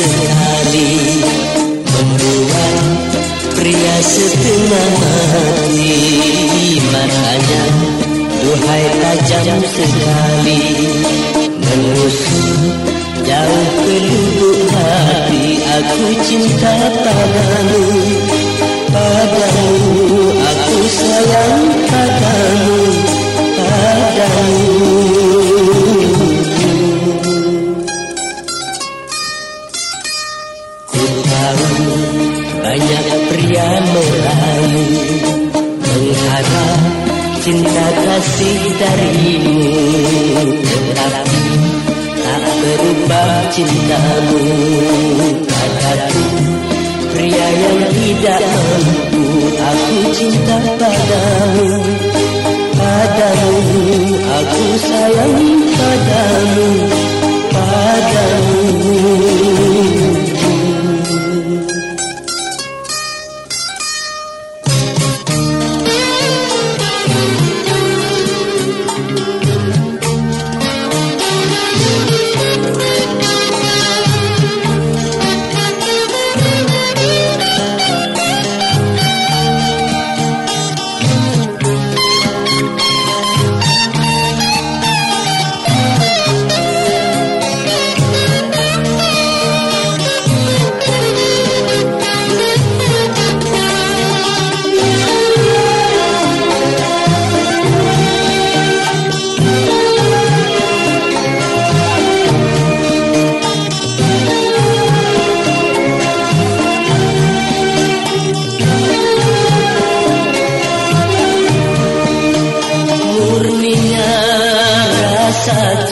sehari Membuang pria setengah mati Matanya duhai tajam sekali Mengusuh jauh ke lubuk hati. Aku cinta padamu, padamu merayu Mengharap cinta kasih darimu Tetapi tak berubah cintamu. Kataku pria yang tidak mampu. Aku cinta Padamu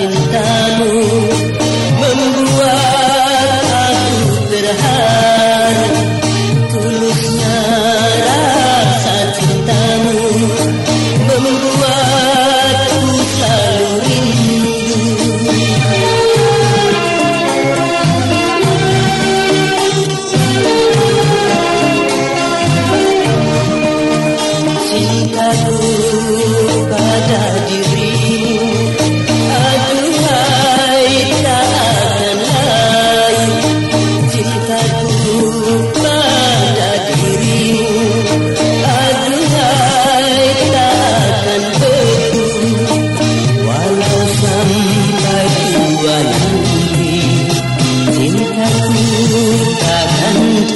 cintamu membuat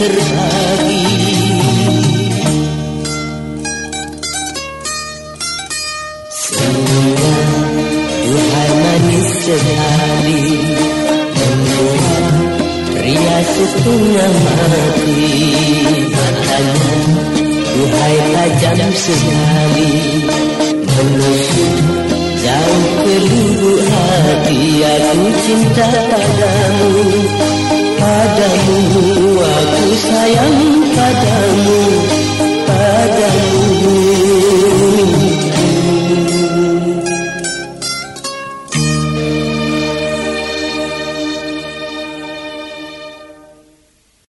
terbagi Semua Tuhan manis sekali Membuat pria setengah mati. Matanya Tuhan tajam sekali Menusuk jauh ke lubuk hati Aku cinta padamu Padamu aku sayang padamu